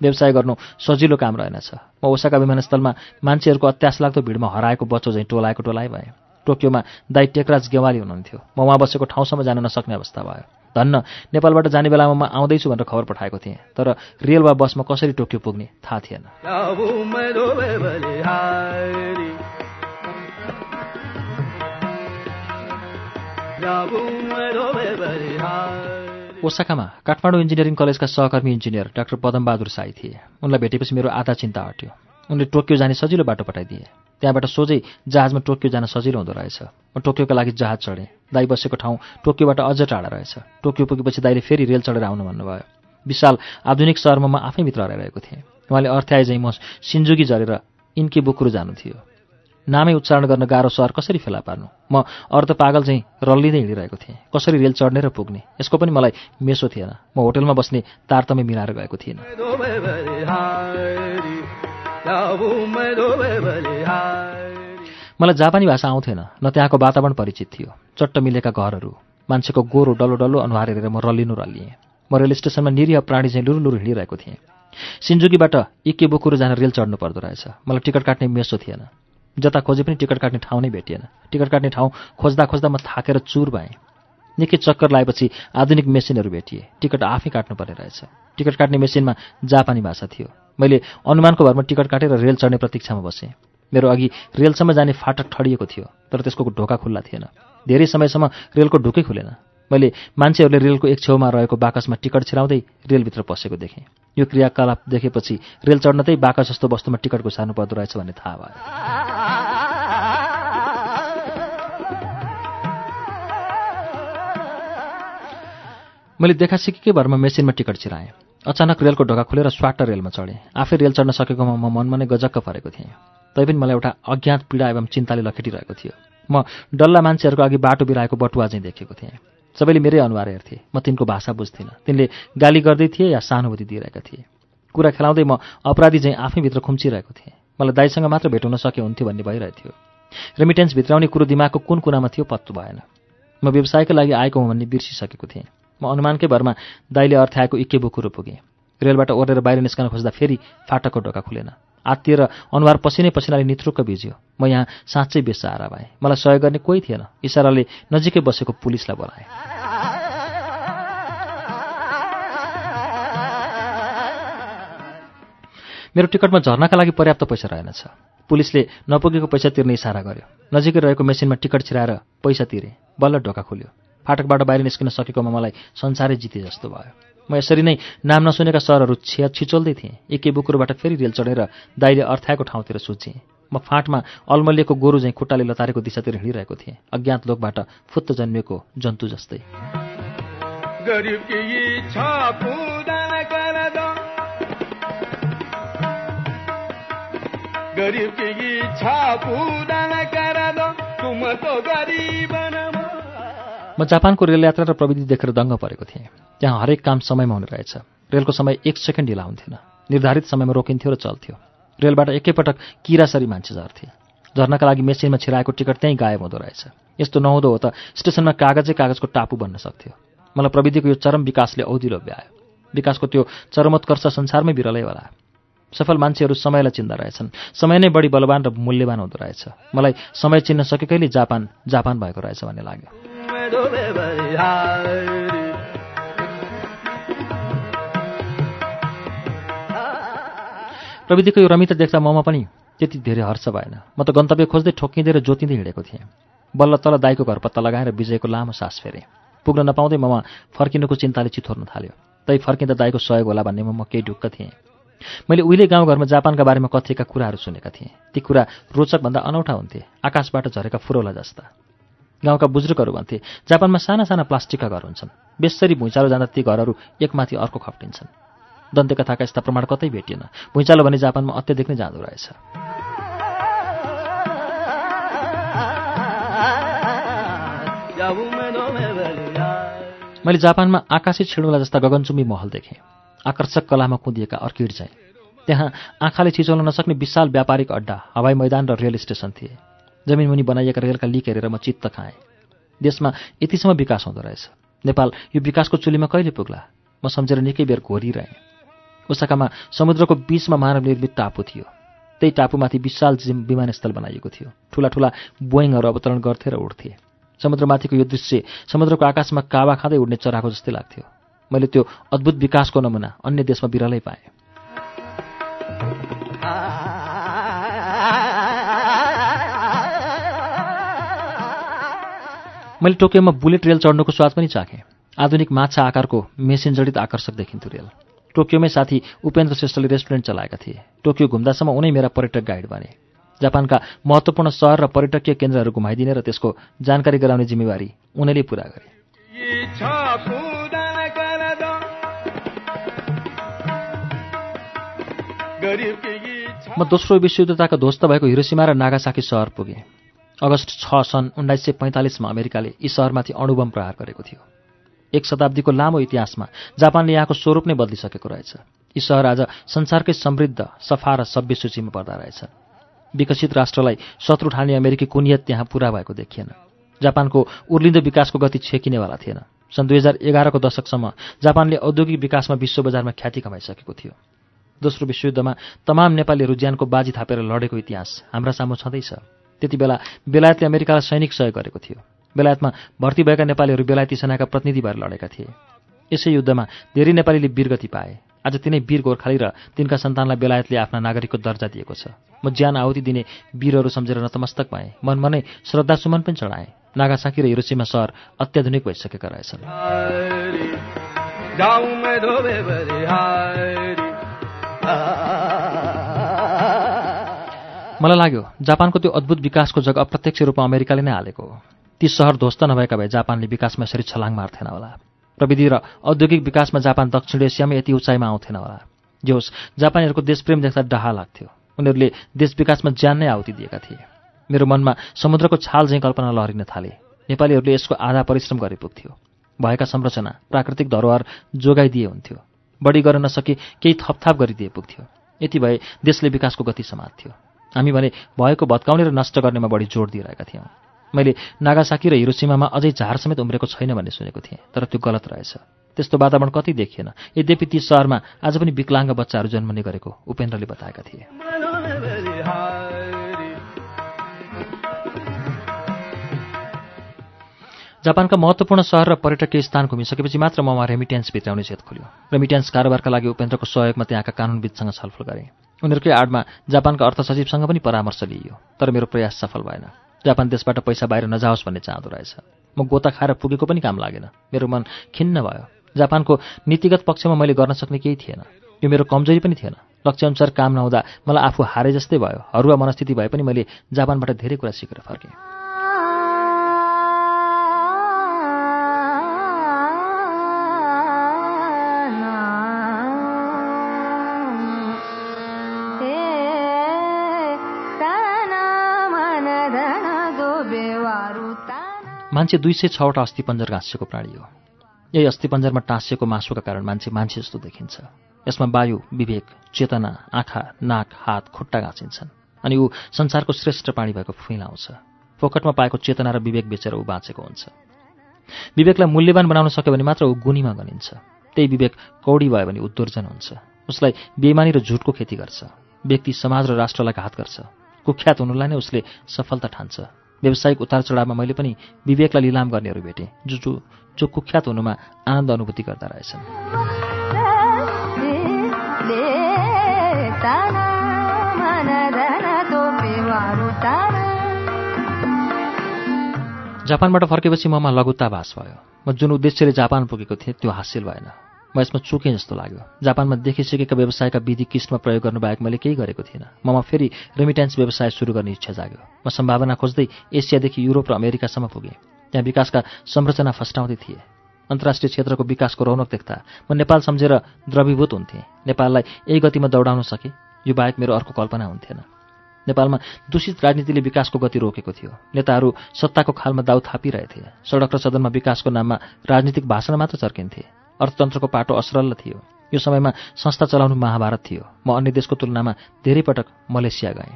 व्यवसाय गर्नु सजिलो काम रहेनछ। म ओसाका विमानस्थलमा मान्छेहरूको अत्यास लाग्दो भिडमा हराएको बच्चो झैँ टोलाएको टोलाइ भएँ। टोकियोमा दाई टेकराज गेवाली हुनुहुन्थ्यो। म उहाँ बसेको ठाउँसम्म जान नसक्ने अवस्था भयो। धन्न। नेपालबाट जाने बेलामा म आउँदैछु भनेर खबर पठाएको थिएँ। तर रेल वा बसमा कसरी टोकियो पुग्ने थाहा थिएन। ओसाकामा काठमाडौँ इन्जिनियरिङ कलेजका सहकर्मी इन्जिनियर डाक्टर पदमबहादुर साई थिए। उनलाई भेटेपछि मेरो आधा चिन्ता हट्यो। उनले टोकियो जाने सजिलो बाटो पठाइदिए। त्यहाँबाट सोझै जहाजमा टोकियो जान सजिलो हुँदो रहेछ। म टोकियोका लागि जहाज चढेँ। दाई बसेको ठाउँ टोकियोबाट अझ टाढा रहेछ। टोकियो पुगेपछि दाइले फेरि रेल चढेर आउनु भन्नुभयो। विशाल आधुनिक सहरमा म आफै भित्र हराइरहेको थिएँ। उहाँले अर्थ्याए चाहिँ म सिन्जुगी झरेर इन्के बुकुरु जानु थियो। नामै उच्चारण गर्न गाह्रो सहर कसरी फेला पार्नु? म अर्ध पागल चाहिँ रल्लिँदै हिँडिरहेको थिएँ। कसरी रेल चढ्ने र पुग्ने? यसको पनि मलाई मेसो थिएन। म होटेलमा बस्ने तारतम्य मिलाएर गएको थिइनँ। मलाई जापानी भाषा आउँथेन। न त्यहाँको वातावरण परिचित थियो। चट्ट मिलेका घरहरू। मान्छेको गोरो डल्लो डल्लो अनुहार हेरेर म रल्लिनु रल्लिएँ। म रेल स्टेसनमा निरीह प्राणी चाहिँ लुरु लुरु हिँडिरहेको थिएँ। सिन्जुकीबाट इके बोकुरो जान रेल चढ्नु पर्दो रहेछ। मलाई टिकट काट्ने मेसो थिएन। जता खोजे पनि टिकट काट्ने ठाउँ नै भेटिएन। टिकट काट्ने ठाउँ खोज्दा खोज्दा म थाकेर चुर भएँ। निकै चक्कर लगाएपछि आधुनिक मेसिनहरू भेटिए। टिकट आफै काट्नुपर्ने रहेछ। टिकट काट्ने मेसिनमा जापानी भाषा थियो। मैले अनुमानको भरमा टिकट काटेर रेल चढ्ने प्रतीक्षामा बसेँ। मेरो अघि रेलसम्म जाने फाटक ठडिएको थियो तर त्यसको ढोका खुल्ला थिएन। धेरै समयसम्म रेलको ढोकै खुलेन। मैले मान्छेहरूले रेलको एक छेउमा रहेको बाकसमा टिकट छिराउँदै रेलभित्र पसेको देखेँ। यो क्रियाकलाप देखेपछि रेल चढ्न त्यही बाकस जस्तो वस्तुमा टिकट घुसार्नु पर्दो रहेछ भन्ने थाहा भयो। मैले देखा सिकेकै भरमा मेसिनमा टिकट छिराएँ। अचानक रेलको ढोका खुलेर स्वाट रेलमा चढेँ। आफै रेल चढ्न सकेकोमा म मनमा नै गजक्क परेको थिएँ। तैपनि मलाई एउटा अज्ञात पीडा एवं चिन्ताले लखेटिरहेको थियो। म डल्ला मान्छेहरूको अघि बाटो बिराएको बटुवा चाहिँ देखेको थिएँ। सबैले मेरै अनुहार हेर्थे। म तिनको भाषा बुझ्थिनँ। तिनले गाली गर्दै थिए या सहानुभूति दिइरहेका थिए। कुरा खेलाउँदै म अपराधी चाहिँ आफैभित्र खुम्चिरहेको थिएँ। मलाई दाइसँग मात्र भेट हुन सके हुन्थ्यो भन्ने भइरहेको थियो रेमिटेन्स भित्राउने कुरो दिमागको कुन कुनामा थियो पत्तो भएन। म व्यवसायको लागि आएको हुँ भन्ने बिर्सिसकेको थिएँ। म अनुमानकै भरमा दाइले अर्थ्याएको इके बुकुरो पुगेँ। रेलबाट ओरेर बाहिर निस्कन खोज्दा फेरि फाटकको ढोका खुलेन। आत्तिएर अनुहार पसिनै पसिनाले निथ्रुक्क भिज्यो। म यहाँ साँच्चै बेसहारा भएँ। मलाई सहयोग गर्ने कोही थिएन। इसाराले नजिकै बसेको पुलिसलाई बोलाएँ। मेरो टिकटमा झर्नका लागि पर्याप्त पैसा रहेनछ। पुलिसले नपुगेको पैसा तिर्ने इसारा गर्यो। नजिकै रहेको मेसिनमा टिकट छिराएर पैसा तिरेँ। बल्ल ढोका खुल्यो। फाटकबाट बाहिर निस्किन सकेकोमा मलाई संसारै जिते जस्तो भयो। म यसरी नै नाम नसुनेका सहरहरू छिया छिचोल्दै थिएँ। एके बुकुरोबाट फेरि रेल चढेर दाइले अर्थाएको ठाउँतिर सुचेँ। म फाँटमा अल्मलिएको गोरु झैँ खुट्टाले लतारेको दिशातिर हिँडिरहेको थिएँ। अज्ञात लोकबाट फुत्त जन्मिएको जन्तु जस्तै। म जापानको रेल यात्रा र प्रविधि देखेर दङ्ग परेको थिएँ। त्यहाँ हरेक काम समयमा हुने रहेछ। रेलको समय एक सेकेन्ड ढिला हुन्थेन। निर्धारित समयमा रोकिन्थ्यो र चल्थ्यो। रेलबाट एकैपटक किरासरी मान्छे झर्थे। झर्नका लागि मेसिनमा छिराएको टिकट त्यहीँ गायब हुँदो रहेछ। यस्तो नहुँदो हो त स्टेसनमा कागजै कागजको टापु बन्न सक्थ्यो। मलाई प्रविधिको यो चरम विकासले औधिलो भ्यायो विकासको त्यो चरमोत्कर्ष संसारमै बिरलै होला। सफल मान्छेहरू समयलाई चिन्दा रहेछन्। समय नै बढी बलवान र मूल्यवान हुँदो रहेछ। मलाई समय चिन्न सकेकैले जापान जापान भएको रहेछ भन्ने लाग्यो। प्रविधिको यो रमिता देख्दा ममा पनि त्यति धेरै हर्ष भएन। म त गन्तव्य खोज्दै ठोकिँदै र जोतिँदै हिँडेको थिएँ। बल्ल तल दाईको घर पत्ता लगाएर विजयको लामो सास फेरेँ। पुग्न नपाउँदै ममा फर्किनुको चिन्ताले चिथोर्न थाल्यो। तै फर्किँदा दाईको सहयोग होला भन्नेमा म केही ढुक्क थिएँ। मैले उहिले गाउँघरमा जापानका बारेमा कथिएका कुराहरू सुनेका थिएँ। ती कुरा रोचकभन्दा अनौठा हुन्थे। आकाशबाट झरेका फुरौला जस्ता। गाउँका बुजुर्गहरू भन्थे जापानमा साना साना प्लास्टिकका घर हुन्छन्। बेसरी भुइँचालो जाँदा ती घरहरू एकमाथि अर्को खप्टिन्छन्। दन्त्यकथाका यस्ता प्रमाण कतै भेटिएन। भुइँचालो भने जापानमा अत्याधिक नै जाँदो रहेछ। मैले जापानमा आकाशी छिडुला जस्ता गगनचुम्बी महल देखेँ। आकर्षक कलामा कुदिएका अर्किड चाहिँ त्यहाँ आँखाले छिचोल्न नसक्ने विशाल व्यापारिक अड्डा हवाई मैदान र रेल स्टेसन थिए। जमिन मुनि बनाइएका रेलका लिक हेरेर म चित्त खाएँ। देशमा यतिसम्म विकास हुँदो रहेछ। नेपाल यो विकासको चुलीमा कहिले पुग्ला? म सम्झेर निकै बेर घोरिरहेँ। ओसाकामा समुद्रको बीचमा मानव निर्मित टापु थियो। त्यही टापुमाथि विशाल विमानस्थल बनाइएको थियो। ठुला ठुला बोइङहरू अवतरण गर्थे र उड्थे। समुद्रमाथिको यो दृश्य समुद्रको आकाशमा कावा खाँदै उड्ने चराको जस्तै लाग्थ्यो। मैले त्यो अद्भुत विकासको नमुना अन्य देशमा बिरलै पाएँ। मैले टोकियोमा बुलेट रेल चढ्नुको स्वाद पनि चाखेँ। आधुनिक माछा आकारको मेसिन जडित आकर्षक देखिन्थ्यो रेल। टोकियोमै साथी उपेन्द्र श्रेष्ठले रेस्टुरेन्ट चलाएका थिए। टोकियो घुम्दासम्म उनै मेरा पर्यटक गाइड बने। जापानका महत्त्वपूर्ण सहर र पर्यटकीय केन्द्रहरू घुमाइदिने र त्यसको जानकारी गराउने जिम्मेवारी उनैले पुरा गरे। म दोस्रो विश्वयुद्धताका ध्वस्त भएको हिरोसीमा र नागासाकी सहर पुगेँ। अगस्त छ सन् उन्नाइस सय पैँतालिसमा अमेरिकाले यी सहरमाथि अणुबम प्रहार गरेको थियो। एक शताब्दीको लामो इतिहासमा जापानले यहाँको स्वरूप नै बदलिसकेको रहेछ। यी सहर आज संसारकै समृद्ध सफा र सभ्य सूचीमा पर्दा रहेछ। विकसित राष्ट्रलाई शत्रु ठान्ने अमेरिकी कुनियत त्यहाँ पुरा भएको देखिएन। जापानको उर्लिँदो विकासको गति छेकिनेवाला थिएन। सन् दुई हजार एघारको दशकसम्म जापानले औद्योगिक विकासमा विश्व बजारमा ख्याति कमाइसकेको थियो। दोस्रो विश्वयुद्धमा तमाम नेपालीहरू ज्यानको बाजी थापेर लडेको इतिहास हाम्रा सामु छँदैछ। त्यति बेला बेलायतले अमेरिकालाई सैनिक सहयोग गरेको थियो। बेलायतमा भर्ती भएका नेपालीहरू बेलायती सेनाका प्रतिनिधि भएर लडेका थिए। यसै युद्धमा धेरै नेपालीले वीरगति पाए। आज तिनै वीर गोर्खाली र तिनका सन्तानलाई बेलायतले आफ्ना नागरिकको दर्जा दिएको छ। म ज्यान आहुति दिने वीरहरू सम्झेर नतमस्तक पाएँ मनमा नै श्रद्धासुमन पनि चढाएँ। नागासाकी र हिरोसीमा सहर अत्याधुनिक भइसकेका रहेछन्। मलाई लाग्यो जापानको त्यो अद्भुत विकासको जग अप्रत्यक्ष रूपमा अमेरिकाले नै हालेको हो। ती सहर ध्वस्त नभएका भए जापानले विकासमा यसरी छलाङ मार्थेन होला। प्रविधि र औद्योगिक विकासमा जापान दक्षिण एसियामै यति उचाइमा आउँथेन होला। जे होस् जापानीहरूको देशप्रेम देख्दा डाहा लाग्थ्यो। उनीहरूले देश विकासमा ज्यान नै आहुति दिएका थिए। मेरो मनमा समुद्रको छाल झैँ कल्पना लहरिन थाले। नेपालीहरूले यसको आधा परिश्रम गरे पुग्थ्यो। भएका संरचना प्राकृतिक धरोहर जोगाइदिए हुन्थ्यो। बढी गर्न नसके केही थपथाप गरिदिए पुग्थ्यो। यति भए देशले विकासको गति समात्थ्यो। हामी भने भएको भत्काउने र नष्ट गर्नेमा बढी जोड दिइरहेका थियौँ। मैले नागासाकी र हिरोसीमामा अझै झार समेत उम्रेको छैन भन्ने सुनेको थिएँ तर त्यो गलत रहेछ। त्यस्तो वातावरण कति देखिएन। यद्यपि ती सहरमा आज पनि विकलाङ्ग बच्चाहरू जन्मने गरेको उपेन्द्रले बताएका थिए। जापानका महत्त्वपूर्ण सहर र पर्यटकीय स्थान घुमिसकेपछि मात्र ममा रेमिट्यान्स भित्राउने छेद खोल्यो। रेमिट्यान्स कारोबारका लागि उपेन्द्रको सहयोगमा त्यहाँका कानुनविदसँग छलफल गरेँ। उनीहरूकै आडमा जापानका अर्थ सचिवसँग पनि परामर्श लिइयो तर मेरो प्रयास सफल भएन। जापान देशबाट पैसा बाहिर नजाओस् भन्ने चाहँदो रहेछ। म गोता खाएर पुगेको पनि काम लागेन। मेरो मन खिन्न भयो। जापानको नीतिगत पक्षमा मैले गर्न सक्ने केही थिएन। यो मेरो कमजोरी पनि थिएन। लक्ष्यअनुसार काम नहुँदा मलाई आफू हारे जस्तै भयो। हरुवा मनस्थिति भए पनि मैले जापानबाट धेरै कुरा सिकेर फर्केँ। मान्छे दुई सय छवटा अस्थिपञ्जर घाँसिएको प्राणी हो। यही अस्थिपञ्जरमा टाँसिएको मासुका कारण मान्छे मान्छे जस्तो देखिन्छ। यसमा वायु विवेक चेतना आँखा नाक हात खुट्टा घाँसिन्छन् अनि ऊ संसारको श्रेष्ठ प्राणी भएको फुइलाउँछ फोकटमा पाएको चेतना र विवेक बेचेर ऊ बाँचेको हुन्छ। विवेकलाई मूल्यवान बनाउन सक्यो भने मात्र ऊ गुणीमा गनिन्छ। त्यही विवेक कौडी भयो भने उद्दोर्जन हुन्छ। उसलाई बेमानी र झुटको खेती गर्छ। व्यक्ति समाज र राष्ट्रलाई घात गर्छ। कुख्यात हुनुलाई नै उसले सफलता ठान्छ। व्यावसायिक उतार चढावमा मैले पनि विवेकलाई लिलाम गर्नेहरू भेटेँ जो जो जो कुख्यात हुनुमा आनन्द अनुभूति गर्दा रहेछन्। जापानबाट फर्केपछि ममा लघुता भास भयो। म जुन उद्देश्यले जापान पुगेको थिएँ त्यो हासिल भएन। म यसमा चुकेँ जस्तो लाग्यो। जापानमा देखिसकेका व्यवसायका विधि किस्टमा प्रयोग गर्नुबाहेक मैले केही गरेको थिइनँ। ममा फेरि रेमिटेन्स व्यवसाय सुरु गर्ने इच्छा जाग्यो। म सम्भावना खोज्दै एसियादेखि युरोप र अमेरिकासम्म पुगेँ। त्यहाँ विकासका संरचना फस्टाउँदै थिए। अन्तर्राष्ट्रिय क्षेत्रको विकासको रौनक देख्दा म नेपाल सम्झेर द्रवीभूत हुन्थेँ। नेपाललाई यही गतिमा दौडाउन सके यो बाहेक मेरो अर्को कल्पना हुन्थेन। नेपालमा दूषित राजनीतिले विकासको गति रोकेको थियो। नेताहरू सत्ताको खालमा दाउ थापिरहेथे। सडक र सदनमा विकासको नाममा राजनीतिक भाषण मात्र चर्किन्थे। अर्थतन्त्रको पाटो असरल्ल थियो। यो समयमा संस्था चलाउनु महाभारत थियो। म अन्य देशको तुलनामा धेरै पटक मलेसिया गएँ।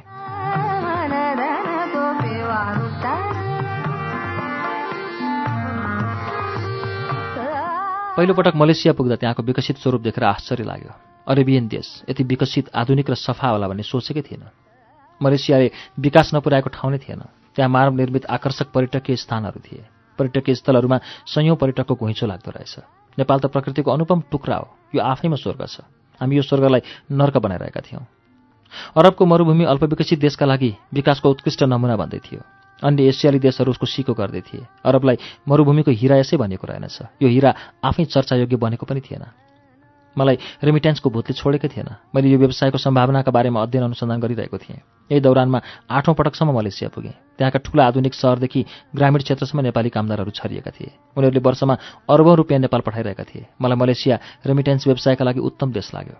पहिलोपटक मलेसिया पुग्दा त्यहाँको विकसित स्वरूप देखेर आश्चर्य लाग्यो। अरेबियन देश यति विकसित आधुनिक र सफा होला भन्ने सोचेकै थिएन। मलेसियाले विकास नपुर्याएको ठाउँ नै थिएन। त्यहाँ मानव निर्मित आकर्षक पर्यटकीय स्थानहरू थिए। पर्यटकीय स्थलहरूमा सयौँ पर्यटकको घुइँचो लाग्दो रहेछ। नेपाल त प्रकृतिको अनुपम टुक्रा हो। यो आफैमा स्वर्ग छ। हामी यो स्वर्गलाई नर्क बनाइरहेका थियौँ। अरबको मरुभूमि अल्पविकसित देशका लागि विकासको उत्कृष्ट नमुना भन्दै थियो। अन्य एसियाली देशहरू उसको सिको गर्दै थिए। अरबलाई मरुभूमिको हिरा यसै भनेको रहेनछ। यो हिरा आफै चर्चायोग्य बनेको पनि थिएन। मलाई रेमिट्यान्सको भूतले छोडेकै थिएन। मैले यो व्यवसायको सम्भावनाका बारेमा अध्ययन अनुसन्धान गरिरहेको थिएँ। यही दौरानमा आठौँ पटकसम्म मलेसिया पुगेँ। त्यहाँका ठुला आधुनिक सहरदेखि ग्रामीण क्षेत्रसम्म नेपाली कामदारहरू छरिएका थिए। उनीहरूले वर्षमा अरबौँ रुपियाँ नेपाल पठाइरहेका थिए। मलाई मलेसिया रेमिटेन्स व्यवसायका लागि उत्तम देश लाग्यो।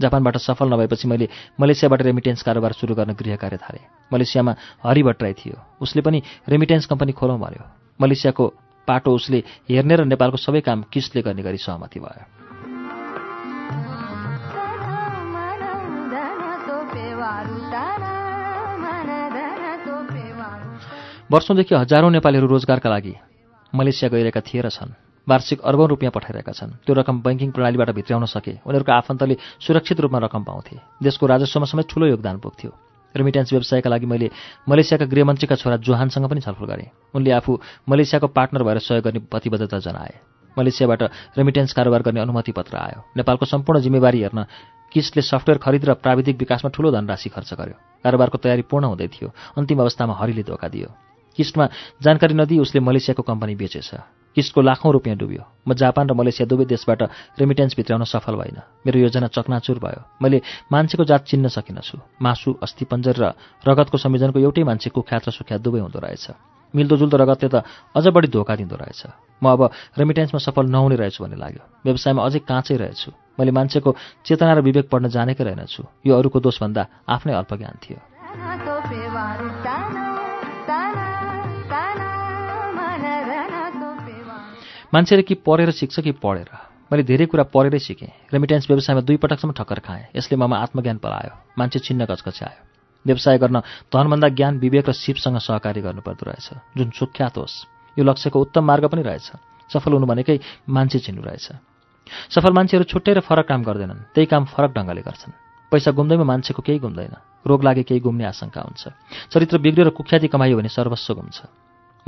जापानबाट सफल नभएपछि मैले मलेसियाबाट रेमिटेन्स कारोबार सुरु गर्न गृह कार्य थालेँ। मलेसियामा हरि भट्टराई थियो। उसले पनि रेमिटेन्स कम्पनी खोलौँ भन्यो। मलेसियाको पाटो उसले हेर्ने र नेपालको सबै काम किस्टले गर्ने गरी सहमति भयो। वर्षौँदेखि हजारौँ नेपालीहरू रोजगारका लागि मलेसिया गइरहेका थिए र छन्। वार्षिक अर्बौँ रुपियाँ पठाइरहेका छन्। त्यो रकम बैङ्किङ प्रणालीबाट भित्राउन सके। उनीहरूको आफन्तले सुरक्षित रूपमा रकम पाउँथे। देशको राजस्वमा समेत ठूलो योगदान पुग्थ्यो। रेमिट्यान्स व्यवसायका लागि मैले मलेसियाका गृहमन्त्रीका छोरा जोहानसँग पनि छलफल गरेँ। उनले आफू मलेसियाको पार्टनर भएर सहयोग गर्ने प्रतिबद्धता जनाए। मलेसियाबाट रेमिटेन्स कारोबार गर्ने अनुमति पत्र आयो। नेपालको सम्पूर्ण जिम्मेवारी हेर्न किस्टले सफ्टवेयर खरिद र प्राविधिक विकासमा ठूलो धनराशि खर्च गर्यो। कारोबारको तयारी पूर्ण हुँदै थियो। अन्तिम अवस्थामा हरिले धोका दियो। किस्टमा जानकारी नदिई उसले मलेसियाको कम्पनी बेचेछ। किस्टको लाखौँ रुपियाँ डुब्यो। म जापान र मलेसिया दुवै देशबाट रेमिटेन्स भित्राउन सफल भइन मेरो योजना चकनाचुर भयो। मैले मान्छेको जात चिन्न सकिनछु। मासु अस्थिपञ्जर र रगतको संयोजनको एउटै मान्छे कुख्यात र सुख्यात दुवै हुँदो रहेछ। मिल्दोजुल्दो रगतले त अझ बढी धोका दिँदो रहेछ। म अब रेमिटेन्समा सफल नहुने रहेछु भन्ने लाग्यो। व्यवसायमा अझै काँचै रहेछु। मैले मान्छेको चेतना र विवेक पढ्न जानेकै रहेनछु। यो अरूको दोषभन्दा आफ्नै अल्पज्ञान थियो। मान्छेले कि पढेर सिक्छ कि पढेर। मैले धेरै कुरा पढेरै सिकेँ। रेमिटेन्स व्यवसायमा दुई पटकसम्म ठक्कर खाएँ। यसले ममा आत्मज्ञान पलायो। मान्छे चिन्न गचगच्यायो व्यवसाय गर्न धनभन्दा ज्ञान विवेक र सिपसँग सहकारी गर्नुपर्दो रहेछ। जुन सुख्यात होस् यो लक्ष्यको उत्तम मार्ग पनि रहेछ। सफल हुनु भनेकै मान्छे चिन्नु रहेछ। सफल मान्छेहरू छुट्टै र फरक काम गर्दैनन्। त्यही काम फरक ढङ्गले गर्छन्। पैसा गुम्दैमा मान्छेको केही गुम्दैन। रोग लागे केही गुम्ने आशंका हुन्छ। चरित्र बिग्रियो र कुख्याति कमाइयो भने सर्वस्व गुम्छ।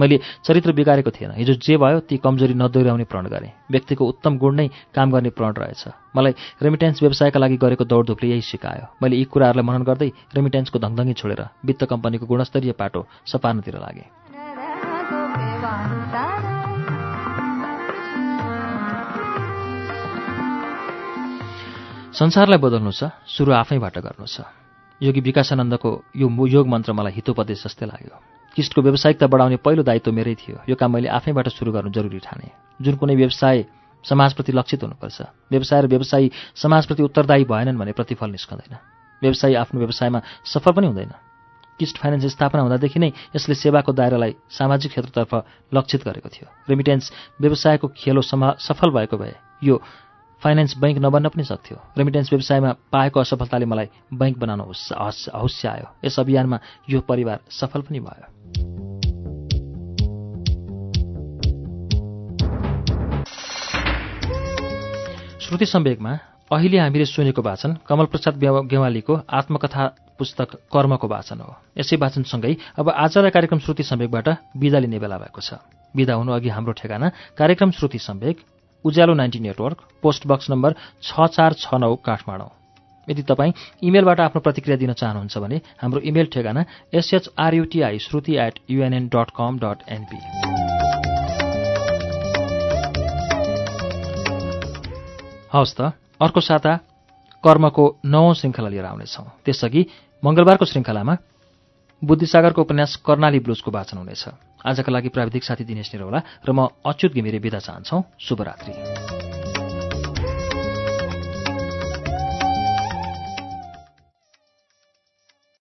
मैले चरित्र बिगारेको थिएन। हिजो जे भयो ती कमजोरी नदोहोऱ्याउने प्रण गरेँ। व्यक्तिको उत्तम गुण नै काम गर्ने प्रण रहेछ। मलाई रेमिटेन्स व्यवसायका लागि गरेको दौडधुपले यही सिकायो। मैले यी कुराहरूलाई मनन गर्दै रेमिटेन्सको धङधङ्गी छोडेर वित्त कम्पनीको गुणस्तरीय पाटो सपार्नतिर लागेँ। संसारलाई बदल्नु छ सुरु आफैबाट गर्नु छ। योगी विकासानन्दको यो योग मन्त्र मलाई हितोपदेश जस्तै लाग्यो। किस्टको व्यावसायिकता बढाउने पहिलो दायित्व मेरै थियो। यो काम मैले आफैबाट सुरु गर्नु जरुरी ठाने। जुन कुनै व्यवसाय समाजप्रति लक्षित हुनुपर्छ। व्यवसाय र व्यवसायी समाजप्रति उत्तरदायी भएनन् भने प्रतिफल निस्कँदैन। व्यवसायी आफ्नो व्यवसायमा सफल पनि हुँदैन। किस्ट फाइनेन्स स्थापना हुँदादेखि नै यसले सेवाको दायरालाई सामाजिक क्षेत्रतर्फ लक्षित गरेको थियो। रेमिटेन्स व्यवसायको खेलो सफल भएको भए यो फाइनेन्स बैङ्क नबन्न पनि सक्थ्यो। रेमिटेन्स व्यवसायमा पाएको असफलताले मलाई बैङ्क बनाउन हौस्य आयो यस अभियानमा यो परिवार सफल पनि भयो। श्रुति सम्वेकमा अहिले हामीले सुनेको वाचन कमलप्रसाद गेवालीको आत्मकथा पुस्तक कर्मको वाचन हो। यसै वाचनसँगै अब आजलाई कार्यक्रम श्रुति सम्वेकबाट विदा लिने बेला भएको छ। विदा हुनु अघि हाम्रो ठेगाना कार्यक्रम Shruti Samvek. Ujyalo ninety network post box number छ चार छ नौ काठमाडौँ। यदि तपाईँ इमेलबाट आफ्नो प्रतिक्रिया दिन चाहनुहुन्छ भने हाम्रो इमेल ठेगाना S H R U T I Shruti at UNN dot com dot NP हवस् त अर्को साता कर्मको नवौं श्रृङ्खला लिएर आउनेछौँ। त्यसअघि मङ्गलबारको श्रृङ्खलामा बुद्धिसागरको उपन्यास कर्णाली ब्लुजको वाचन हुनेछ। आजका लागि प्राविधिक साथी दिनेश निरौला र म अच्युत घिमिरे विदा चाहन्छौ। शुभरात्री।